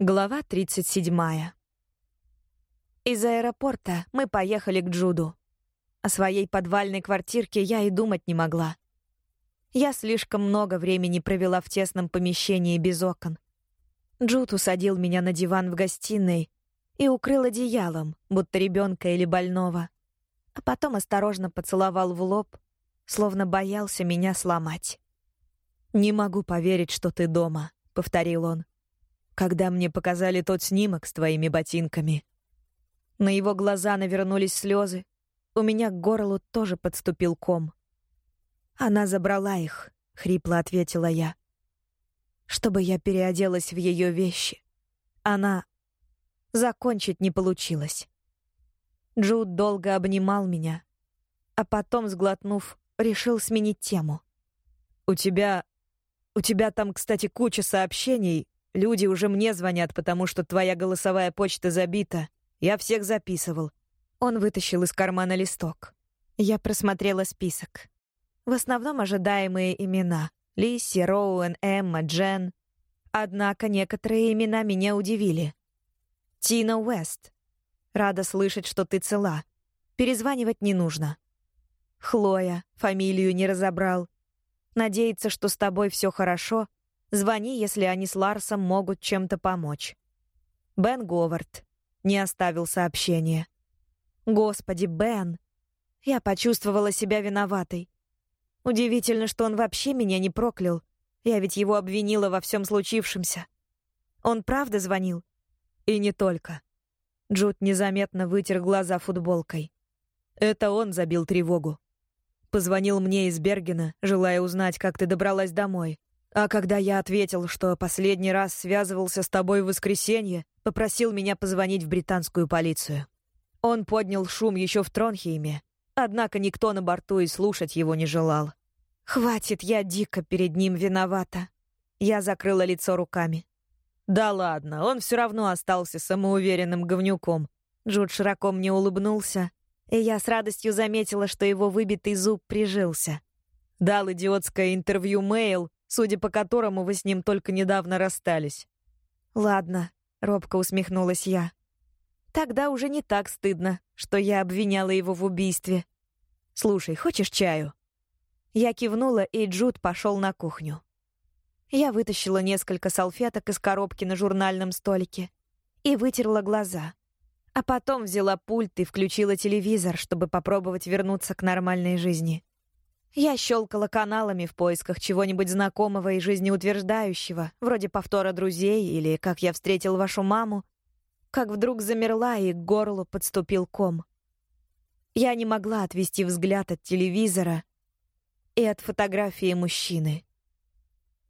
Глава 37. Из аэропорта мы поехали к Джуду. О своей подвальной квартирке я и думать не могла. Я слишком много времени провела в тесном помещении без окон. Джуд усадил меня на диван в гостиной и укрыл одеялом, будто ребенка или больного, а потом осторожно поцеловал в лоб, словно боялся меня сломать. «Не могу поверить, что ты дома», — повторил он когда мне показали тот снимок с твоими ботинками. На его глаза навернулись слезы. У меня к горлу тоже подступил ком. Она забрала их, хрипло ответила я. Чтобы я переоделась в ее вещи. Она закончить не получилось. Джуд долго обнимал меня, а потом, сглотнув, решил сменить тему. У тебя у тебя там, кстати, куча сообщений Люди уже мне звонят, потому что твоя голосовая почта забита. Я всех записывал. Он вытащил из кармана листок. Я просмотрела список. В основном ожидаемые имена: Лисси, Роуэн, Эмма, Джен. Однако некоторые имена меня удивили. Тина Уэст. Рада слышать, что ты цела. Перезванивать не нужно. Хлоя, фамилию не разобрал. Надеется, что с тобой все хорошо, Звони, если они с Ларсом могут чем-то помочь. Бен Говард не оставил сообщения. Господи, Бен. Я почувствовала себя виноватой. Удивительно, что он вообще меня не проклял. Я ведь его обвинила во всем случившемся. Он правда звонил? И не только. Джуд незаметно вытер глаза футболкой. Это он забил тревогу. Позвонил мне из Бергена, желая узнать, как ты добралась домой. А когда я ответил, что последний раз связывался с тобой в воскресенье, попросил меня позвонить в британскую полицию. Он поднял шум еще в Тронхейме, однако никто на борту и слушать его не желал. Хватит, я дико перед ним виновата. Я закрыла лицо руками. Да ладно, он все равно остался самоуверенным говнюком. Джуд широко мне улыбнулся, и я с радостью заметила, что его выбитый зуб прижился. Дал идиотское интервью Мэйл, судя по которому вы с ним только недавно расстались. Ладно, робко усмехнулась я. Тогда уже не так стыдно, что я обвиняла его в убийстве. Слушай, хочешь чаю? Я кивнула, и Джуд пошел на кухню. Я вытащила несколько салфеток из коробки на журнальном столике и вытерла глаза. А потом взяла пульт и включила телевизор, чтобы попробовать вернуться к нормальной жизни. Я щелкала каналами в поисках чего-нибудь знакомого и жизнеутверждающего, вроде повтора друзей или «Как я встретил вашу маму», как вдруг замерла и к горлу подступил ком. Я не могла отвести взгляд от телевизора и от фотографии мужчины.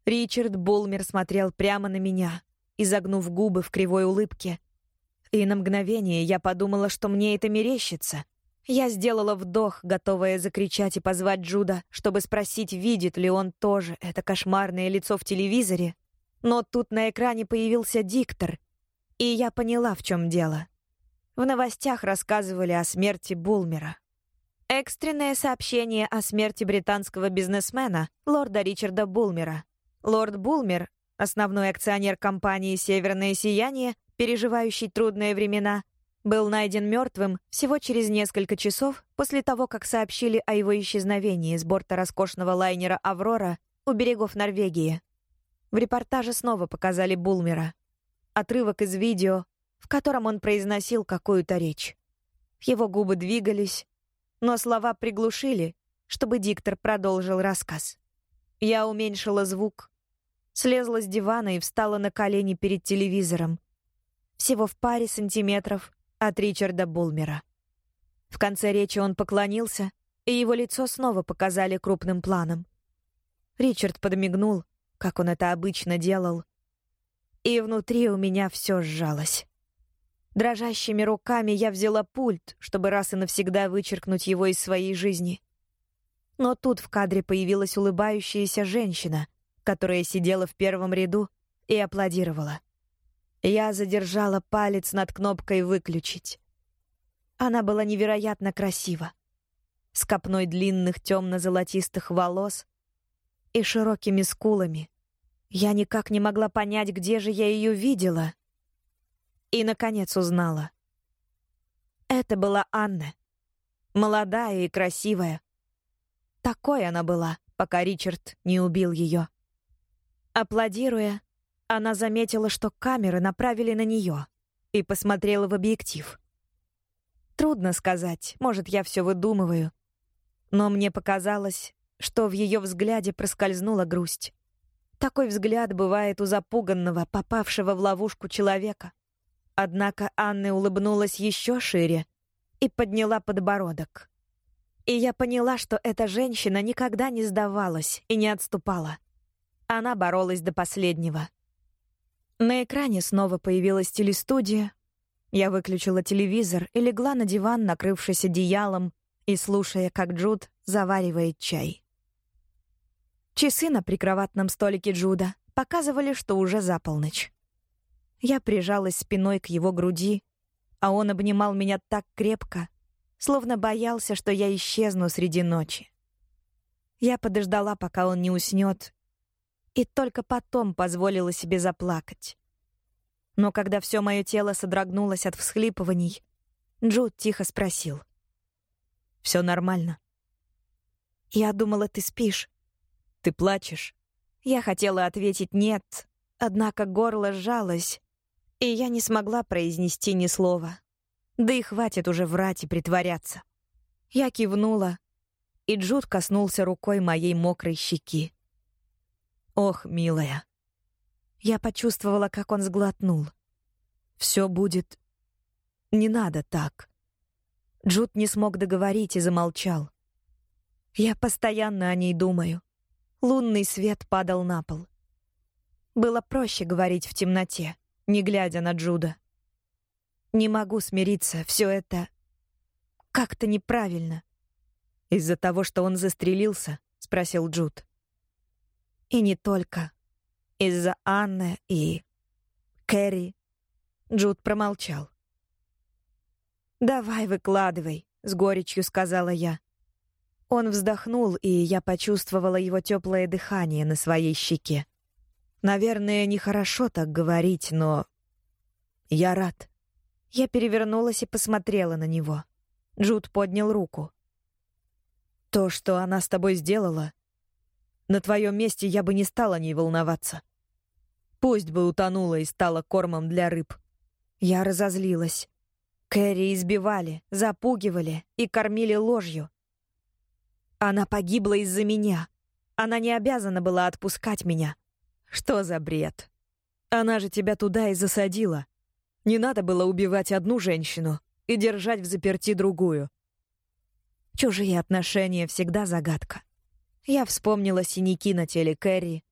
Ричард Булмер смотрел прямо на меня, изогнув губы в кривой улыбке. И на мгновение я подумала, что мне это мерещится — я сделала вдох, готовая закричать и позвать Джуда, чтобы спросить, видит ли он тоже это кошмарное лицо в телевизоре. Но тут на экране появился диктор, и я поняла, в чем дело. В новостях рассказывали о смерти Булмера. Экстренное сообщение о смерти британского бизнесмена, лорда Ричарда Булмера. Лорд Булмер, основной акционер компании «Северное сияние», переживающий трудные времена, был найден мертвым всего через несколько часов после того, как сообщили о его исчезновении с борта роскошного лайнера «Аврора» у берегов Норвегии. В репортаже снова показали Булмера. Отрывок из видео, в котором он произносил какую-то речь. Его губы двигались, но слова приглушили, чтобы диктор продолжил рассказ. Я уменьшила звук, слезла с дивана и встала на колени перед телевизором. Всего в паре сантиметров от Ричарда Булмера. В конце речи он поклонился, и его лицо снова показали крупным планом. Ричард подмигнул, как он это обычно делал, и внутри у меня все сжалось. Дрожащими руками я взяла пульт, чтобы раз и навсегда вычеркнуть его из своей жизни. Но тут в кадре появилась улыбающаяся женщина, которая сидела в первом ряду и аплодировала. Я задержала палец над кнопкой «Выключить». Она была невероятно красива. С копной длинных темно-золотистых волос и широкими скулами. Я никак не могла понять, где же я ее видела, И, наконец, узнала. Это была Анна. Молодая и красивая. Такой она была, пока Ричард не убил ее. Аплодируя, она заметила, что камеры направили на нее, и посмотрела в объектив. Трудно сказать, может, я все выдумываю. Но мне показалось, что в ее взгляде проскользнула грусть. Такой взгляд бывает у запуганного, попавшего в ловушку человека. Однако Анна улыбнулась еще шире и подняла подбородок. И я поняла, что эта женщина никогда не сдавалась и не отступала. Она боролась до последнего. На экране снова появилась телестудия. Я выключила телевизор и легла на диван, накрывшись одеялом и слушая, как Джуд заваривает чай. Часы на прикроватном столике Джуда показывали, что уже за полночь. Я прижалась спиной к его груди, а он обнимал меня так крепко, словно боялся, что я исчезну среди ночи. Я подождала, пока он не уснет, и только потом позволила себе заплакать. Но когда все мое тело содрогнулось от всхлипываний, Джуд тихо спросил. «Все нормально?» «Я думала, ты спишь». Ты плачешь?» Я хотела ответить «нет», однако горло сжалось, и я не смогла произнести ни слова. Да и хватит уже врать и притворяться. Я кивнула, и Джуд коснулся рукой моей мокрой щеки. «Ох, милая». Я почувствовала, как он сглотнул. «Все будет... Не надо так». Джуд не смог договорить и замолчал. Я постоянно о ней думаю. Лунный свет падал на пол. Было проще говорить в темноте, не глядя на Джуда. Не могу смириться, все это как-то неправильно. Из-за того, что он застрелился, спросил Джуд. И не только. Из-за Анны и Кэрри. Джуд промолчал. «Давай, выкладывай», — с горечью сказала я. Он вздохнул, и я почувствовала его теплое дыхание на своей щеке. Наверное, нехорошо так говорить, но... Я рад. Я перевернулась и посмотрела на него. Джуд поднял руку. То, что она с тобой сделала, на твоем месте я бы не стала о ней волноваться. Пусть бы утонула и стала кормом для рыб. Я разозлилась. Кэрри избивали, запугивали и кормили ложью. Она погибла из-за меня. Она не обязана была отпускать меня. Что за бред? Она же тебя туда и засадила. Не надо было убивать одну женщину и держать в заперти другую. Чужие отношения всегда загадка. Я вспомнила синяки на теле Кэрри,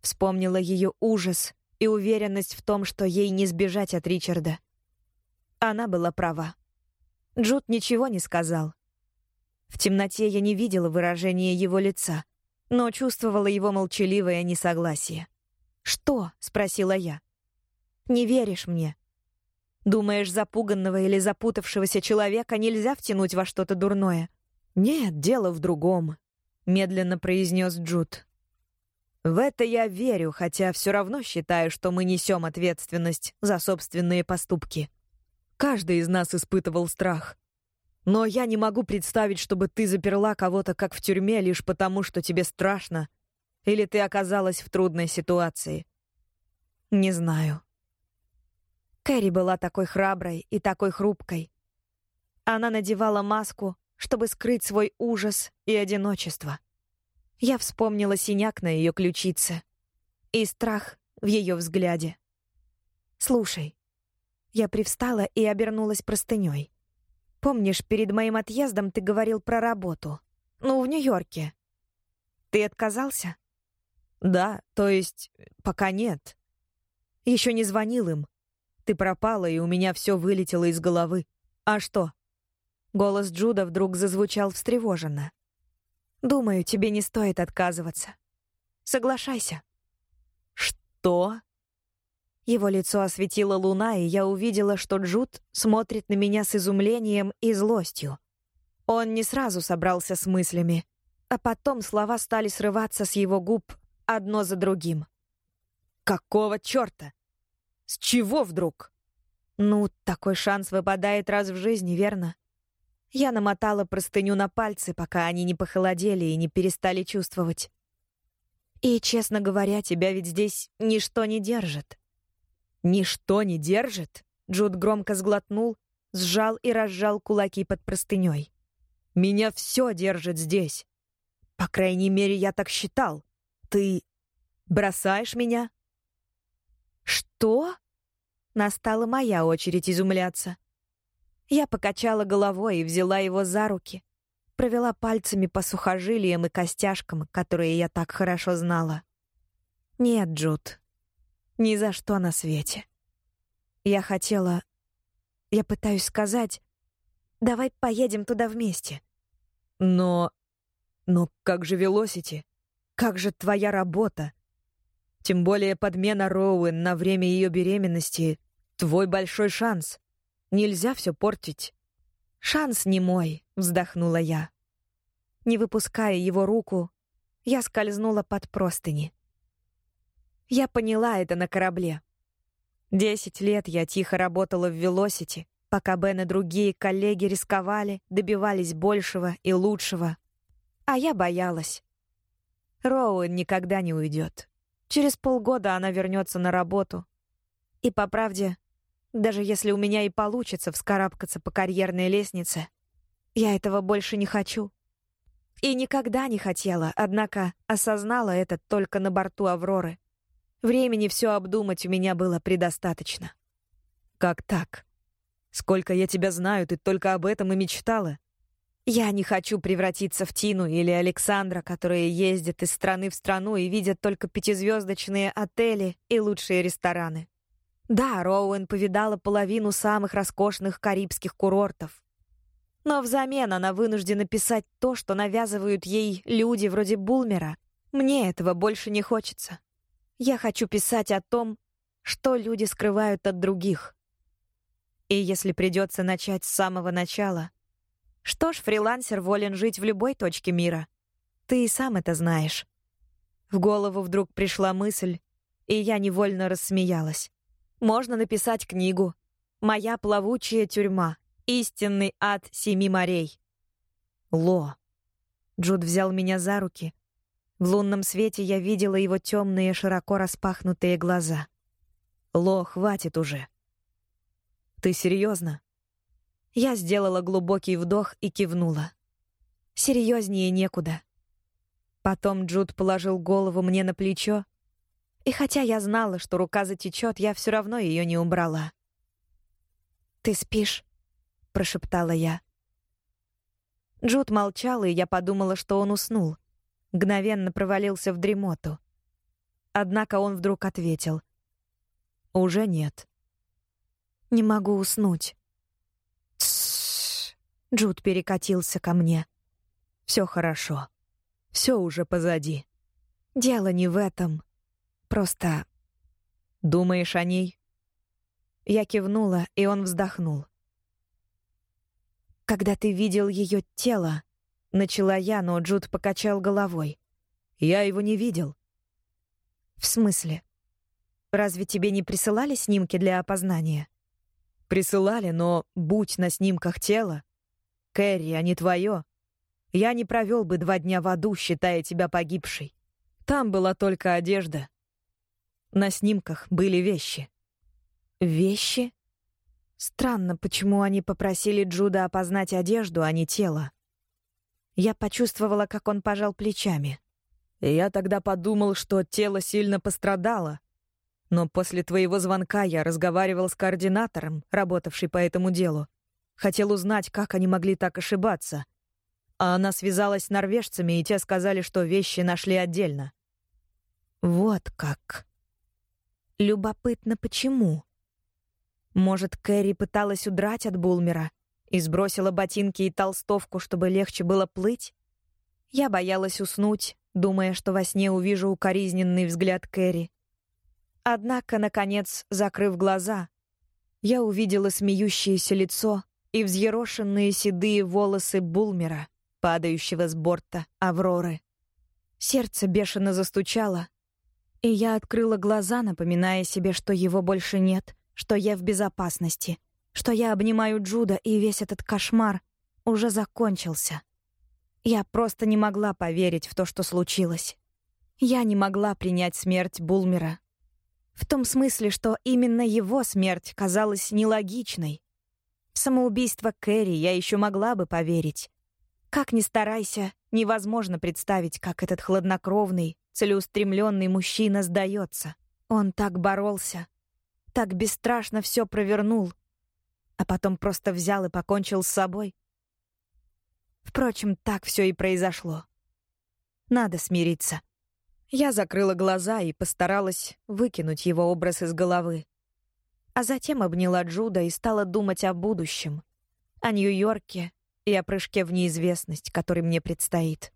вспомнила ее ужас и уверенность в том, что ей не сбежать от Ричарда. Она была права. Джуд ничего не сказал. В темноте я не видела выражения его лица, но чувствовала его молчаливое несогласие. «Что?» — спросила я. «Не веришь мне?» «Думаешь, запуганного или запутавшегося человека нельзя втянуть во что-то дурное?» «Нет, дело в другом», — медленно произнес Джуд. «В это я верю, хотя все равно считаю, что мы несем ответственность за собственные поступки. Каждый из нас испытывал страх. Но я не могу представить, чтобы ты заперла кого-то как в тюрьме лишь потому, что тебе страшно, или ты оказалась в трудной ситуации. Не знаю. Кэрри была такой храброй и такой хрупкой. Она надевала маску, чтобы скрыть свой ужас и одиночество. Я вспомнила синяк на ее ключице и страх в ее взгляде. «Слушай». Я привстала и обернулась простыней. Помнишь, перед моим отъездом ты говорил про работу? Ну, в Нью-Йорке. Ты отказался? Да, то есть пока нет. Еще не звонил им. Ты пропала, и у меня все вылетело из головы. А что? Голос Джуда вдруг зазвучал встревоженно. Думаю, тебе не стоит отказываться. Соглашайся. Что? Его лицо осветила луна, и я увидела, что Джуд смотрит на меня с изумлением и злостью. Он не сразу собрался с мыслями, а потом слова стали срываться с его губ одно за другим. «Какого чёрта? С чего вдруг?» Ну, такой шанс выпадает раз в жизни, верно? Я намотала простыню на пальцы, пока они не похолодели и не перестали чувствовать. И, честно говоря, тебя ведь здесь ничто не держит. Ничто не держит? Джуд громко сглотнул, сжал и разжал кулаки под простыней. Меня все держит здесь. По крайней мере, я так считал. Ты бросаешь меня? Что? Настала моя очередь изумляться. Я покачала головой и взяла его за руки, провела пальцами по сухожилиям и костяшкам, которые я так хорошо знала. Нет, Джуд, ни за что на свете. Я хотела... Я пытаюсь сказать, давай поедем туда вместе. Но... Но как же Велосити? Как же твоя работа? Тем более подмена Роуэн на время ее беременности — твой большой шанс. Нельзя все портить. Шанс не мой, вздохнула я. Не выпуская его руку, я скользнула под простыни. Я поняла это на корабле. Десять лет я тихо работала в Велосити, пока Бен и другие коллеги рисковали, добивались большего и лучшего. А я боялась. Роуэн никогда не уйдет. Через полгода она вернется на работу. И по правде, даже если у меня и получится вскарабкаться по карьерной лестнице, я этого больше не хочу. И никогда не хотела, однако осознала это только на борту «Авроры». Времени все обдумать у меня было предостаточно. «Как так? Сколько я тебя знаю, ты только об этом и мечтала?» Я не хочу превратиться в Тину или Александра, которые ездят из страны в страну и видят только пятизвездочные отели и лучшие рестораны. Да, Роуэн повидала половину самых роскошных карибских курортов. Но взамен она вынуждена писать то, что навязывают ей люди вроде Булмера. Мне этого больше не хочется. Я хочу писать о том, что люди скрывают от других. И если придется начать с самого начала, что ж, фрилансер волен жить в любой точке мира. Ты и сам это знаешь. В голову вдруг пришла мысль, и я невольно рассмеялась. Можно написать книгу «Моя плавучая тюрьма. Истинный ад семи морей». Ло. Джуд взял меня за руки. В лунном свете я видела его темные, широко распахнутые глаза. Ло, хватит уже. Ты серьезно? Я сделала глубокий вдох и кивнула. Серьезнее некуда. Потом Джуд положил голову мне на плечо и хотя я знала, что рука затечет, я все равно ее не убрала. «Ты спишь?» — прошептала я. Джуд молчал, и я подумала, что он уснул. Мгновенно провалился в дремоту. Однако он вдруг ответил. «Уже нет». «Не могу уснуть». «Тссс». Джуд перекатился ко мне. «Все хорошо. Все уже позади. Дело не в этом. Просто... Думаешь о ней? Я кивнула, и он вздохнул. Когда ты видел ее тело, начала я, но Джуд покачал головой. Я его не видел. В смысле? Разве тебе не присылали снимки для опознания? Присылали, но будь на снимках тело. Кэрри, а не твое. Я не провел бы два дня в аду, считая тебя погибшей. Там была только одежда. На снимках были вещи. Вещи? Странно, почему они попросили Джуда опознать одежду, а не тело. Я почувствовала, как он пожал плечами. Я тогда подумал, что тело сильно пострадало. Но после твоего звонка я разговаривал с координатором, работавший по этому делу. Хотел узнать, как они могли так ошибаться. А она связалась с норвежцами, и те сказали, что вещи нашли отдельно. Вот как. Любопытно, почему? Может, Кэрри пыталась удрать от Булмера и сбросила ботинки и толстовку, чтобы легче было плыть? Я боялась уснуть, думая, что во сне увижу укоризненный взгляд Кэрри. Однако, наконец, закрыв глаза, я увидела смеющееся лицо и взъерошенные седые волосы Булмера, падающего с борта Авроры. Сердце бешено застучало, и я открыла глаза, напоминая себе, что его больше нет, что я в безопасности, что я обнимаю Джуда, и весь этот кошмар уже закончился. Я просто не могла поверить в то, что случилось. Я не могла принять смерть Булмера. В том смысле, что именно его смерть казалась нелогичной. В самоубийство Кэрри я еще могла бы поверить. Как ни старайся, невозможно представить, как этот хладнокровный, целеустремленный мужчина сдается. Он так боролся, так бесстрашно все провернул, а потом просто взял и покончил с собой. Впрочем, так все и произошло. Надо смириться. Я закрыла глаза и постаралась выкинуть его образ из головы. А затем обняла Джуда и стала думать о будущем, о Нью-Йорке и о прыжке в неизвестность, который мне предстоит.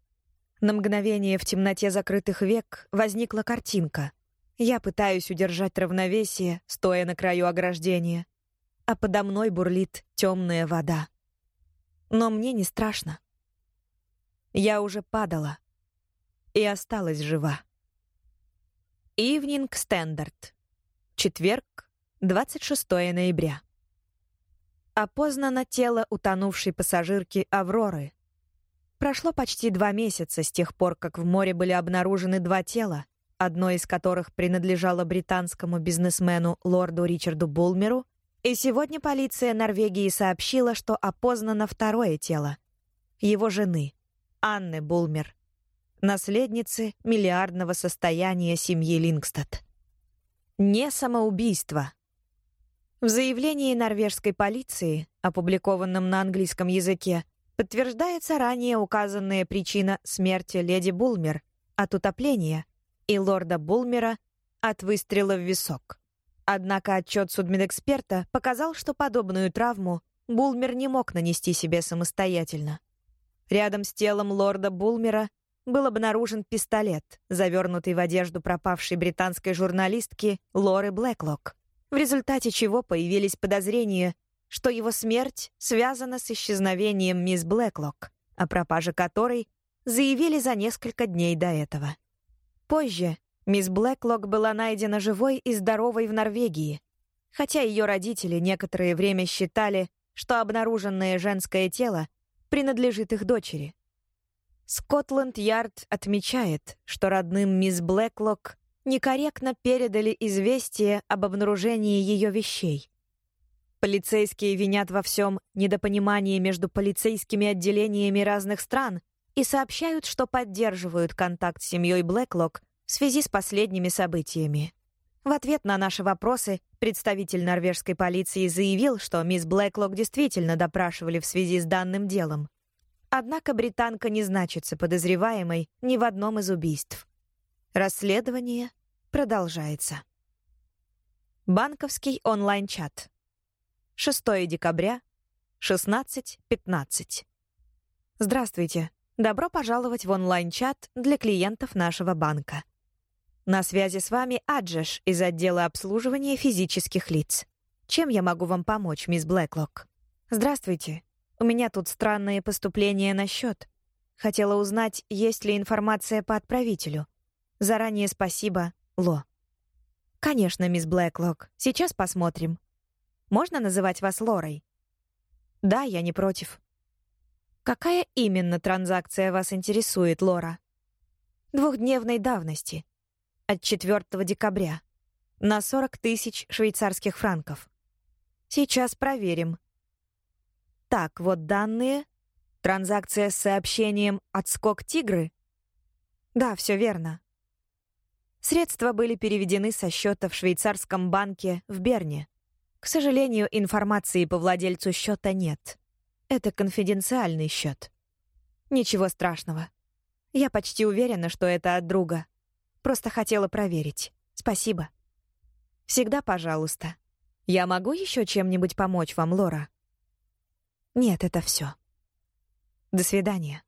На мгновение в темноте закрытых век возникла картинка. Я пытаюсь удержать равновесие, стоя на краю ограждения, а подо мной бурлит темная вода. Но мне не страшно. Я уже падала и осталась жива. Evening Standard. Четверг, 26 ноября. Опознано тело утонувшей пассажирки «Авроры». Прошло почти два месяца с тех пор, как в море были обнаружены два тела, одно из которых принадлежало британскому бизнесмену лорду Ричарду Булмеру и сегодня полиция Норвегии сообщила, что опознано второе тело — его жены, Анны Булмер, наследницы миллиардного состояния семьи Лингстад. Не самоубийство. В заявлении норвежской полиции, опубликованном на английском языке, подтверждается ранее указанная причина смерти леди Булмер от утопления и лорда Булмера от выстрела в висок. Однако отчет судмедэксперта показал, что подобную травму Булмер не мог нанести себе самостоятельно. Рядом с телом лорда Булмера был обнаружен пистолет, завернутый в одежду пропавшей британской журналистки Лоры Блэклок, в результате чего появились подозрения, что его смерть связана с исчезновением мисс Блэклок, о пропаже которой заявили за несколько дней до этого. Позже Мисс Блэклок была найдена живой и здоровой в Норвегии, хотя ее родители некоторое время считали, что обнаруженное женское тело принадлежит их дочери. Скотланд-Ярд отмечает, что родным мисс Блэклок некорректно передали известие об обнаружении ее вещей. Полицейские винят во всем недопонимание между полицейскими отделениями разных стран и сообщают, что поддерживают контакт с семьей Блэклок в связи с последними событиями. В ответ на наши вопросы представитель норвежской полиции заявил, что мисс Блэклок действительно допрашивали в связи с данным делом. Однако британка не значится подозреваемой ни в одном из убийств. Расследование продолжается. Банковский онлайн-чат. 6 декабря, 16.15. Здравствуйте. Добро пожаловать в онлайн-чат для клиентов нашего банка. На связи с вами Аджеш из отдела обслуживания физических лиц. Чем я могу вам помочь, мисс Блэклок? Здравствуйте. У меня тут странные поступления на счет. Хотела узнать, есть ли информация по отправителю. Заранее спасибо, Ло. Конечно, мисс Блэклок. Сейчас посмотрим. Можно называть вас Лорой? Да, я не против. Какая именно транзакция вас интересует, Лора? Двухдневной давности от 4 декабря на 40 тысяч швейцарских франков. Сейчас проверим. Так, вот данные. Транзакция с сообщением «Отскок тигры». Да, все верно. Средства были переведены со счета в швейцарском банке в Берне. К сожалению, информации по владельцу счета нет. Это конфиденциальный счет. Ничего страшного. Я почти уверена, что это от друга. Просто хотела проверить. Спасибо. Всегда пожалуйста. Я могу еще чем-нибудь помочь вам, Лора? Нет, это все. До свидания.